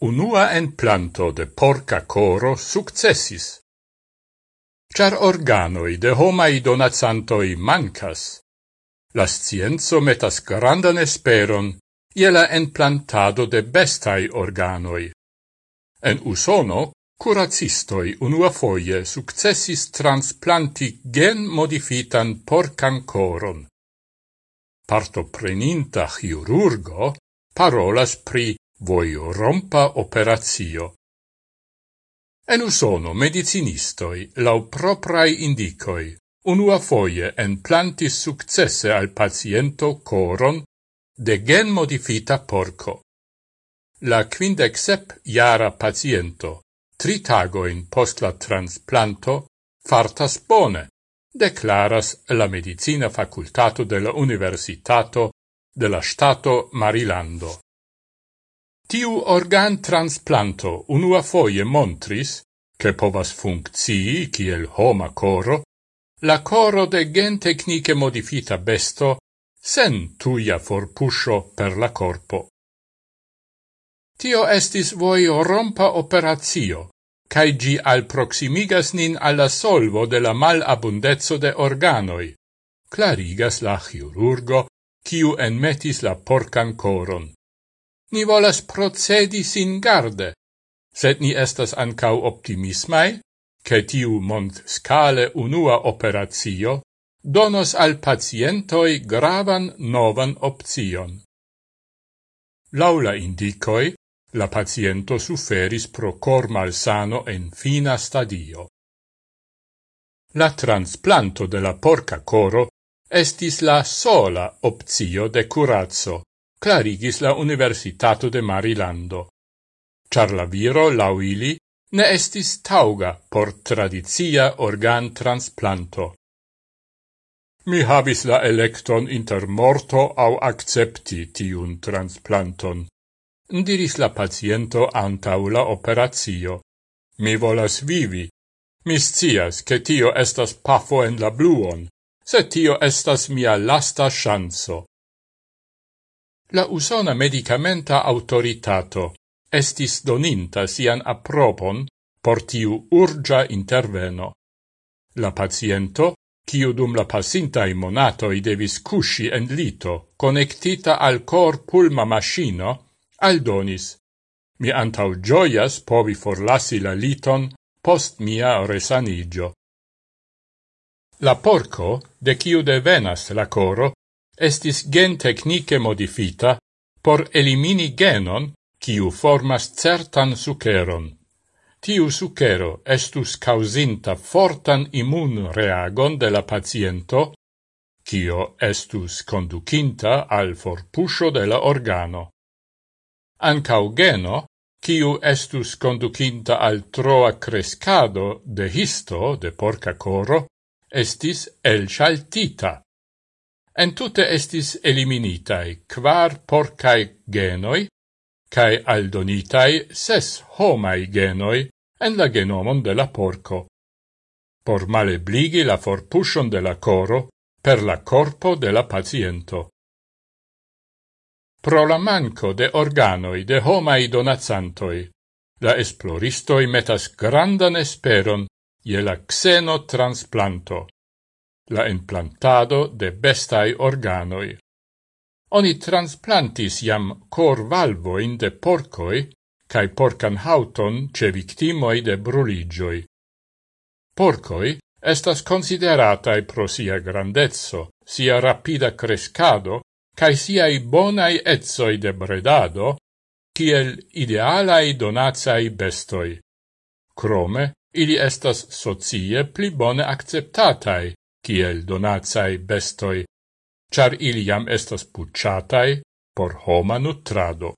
unua en planto de porca coro successis. Char organoi de homai donacantoi mancas, la scienzo metas grandan esperon iela en enplantado de bestai organoi. En Usono, curacistoi unua foie successis transplanti gen modifitan porcan coron. Partopreninta chirurgo parolas pri voi rompa operatio. En usono medicinistoi, lau proprai indicoi, unua foie en plantis successe al paciento coron de gen modifita porco. La quindexep iara paciento, tri tagoin post la transplanto, fartas bone, declaras la medicina facultato de la Universitato de la Stato Marilando. Tiu organ transplanto unua foie montris, che povas functii kiel homa coro, la coro de gentecniche modifita besto sen tuia forpuscio per la corpo. Tio estis voi rompa operatio, cae gi alproximigas nin alla solvo de la malabundezzo de organoi, clarigas la chirurgo, kiu enmetis la porcan coron ni volas procedi sin garde, sed ni estas ancau optimismai, che tiu mont scale unua operatio donos al pacientoi gravan novan opzion. Laula indicoi, la paciento suferis pro cor malsano en fina stadio. La transplanto de la porca coro estis la sola opzio de curazzo clarigis la Universitato de Marilando. Char la viro, lauili ne estis tauga por tradizia organ transplanto. Mi habis la electon inter morto au accepti tiun transplanton. Diris la paciento antau la operatio. Mi volas vivi. Mi scias che tio estas pafo en la bluon, se tio estas mia lasta chanso la usona medicamenta autoritato estis doninta sian apropon por tiu urgia interveno. La paciento, kiu dum la pasintai monatoi devis cusci en lito, connectita al cor pulma machino, aldonis. Mi antau gioias povi forlasi la liton post mia resanigio. La porco, de kiu devenas la coro, estis gen technique modifita por elimini genon kiu formas certan sukeron. Tiu sukero estus causinta fortan immun reagon de la paciento, kio estus conducinta al forpuscio de la organo. Ancau geno, kiu estus conducinta al troa crescado de histo de porca coro, estis elcialtita entute estis eliminitai quar porcae genoi, cae aldonitai ses homai genoi en la genomon de la porco. Por malebligi la forpushon de la coro per la corpo de la paziento. Pro la manco de organoi de homai donazantoi, la esploristoi metas grandan esperon je la xeno transplanto la implantado de bestai organoi. Oni transplantis jam cor valvoin de porcoi cae porcan hauton ce victimoi de bruligioi. Porcoi estas consideratai pro sia grandezzo, sia rapida crescado, cae siai bonai etzoi de bredado, kiel idealai donazai bestoi. Crome, ili estas socie pli bone acceptatai, kiel donacai bestoi, char iliam estas pucciatai por homa nutrado.